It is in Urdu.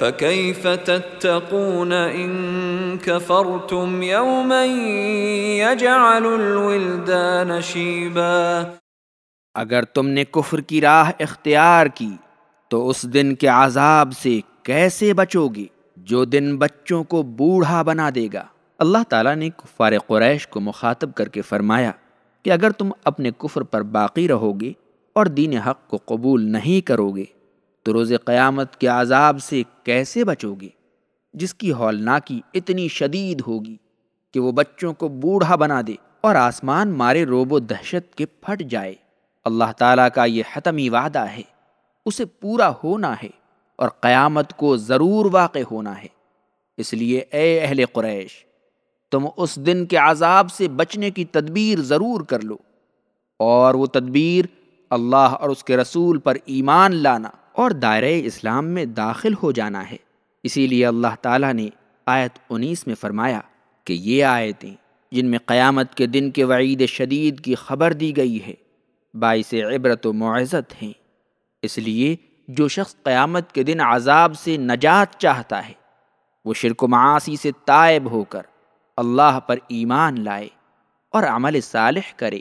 فكيف تتقون ان كفرتم يوما يجعل الولدان شيبا اگر تم نے کفر کی راہ اختیار کی، تو اس دن کے عذاب سے کیسے بچو گے جو دن بچوں کو بوڑھا بنا دے گا؟ اللہ تعالیٰ نے کفار قریش کو مخاطب کر کے فرمایا کہ اگر تم اپنے کفر پر باقی رہو گے اور دین حق کو قبول نہیں کرو گے تو روز قیامت کے عذاب سے کیسے بچو گے؟ جس کی ہولناکی اتنی شدید ہوگی کہ وہ بچوں کو بوڑھا بنا دے اور آسمان مارے روب و دہشت کے پھٹ جائے۔ اللہ تعالیٰ کا یہ حتمی وعدہ ہے، اسے پورا ہونا ہے اور قیامت کو ضرور واقع ہونا ہے۔ اس لیے اے اہل قریش، تم اس دن کے عذاب سے بچنے کی تدبیر ضرور کر لو اور وہ تدبیر اللہ اور اس کے رسول پر ایمان لانا۔ اور دائرۂ اسلام میں داخل ہو جانا ہے۔ اسی لیے اللہ تعالیٰ نے آیت انیس میں فرمایا کہ یہ آیتیں جن میں قیامت کے دن کے وعید شدید کی خبر دی گئی ہے، باعث عبرت و معزت ہیں۔ اس لیے جو شخص قیامت کے دن عذاب سے نجات چاہتا ہے، وہ شرک و معاصی سے تائب ہو کر اللہ پر ایمان لائے اور عمل صالح کرے۔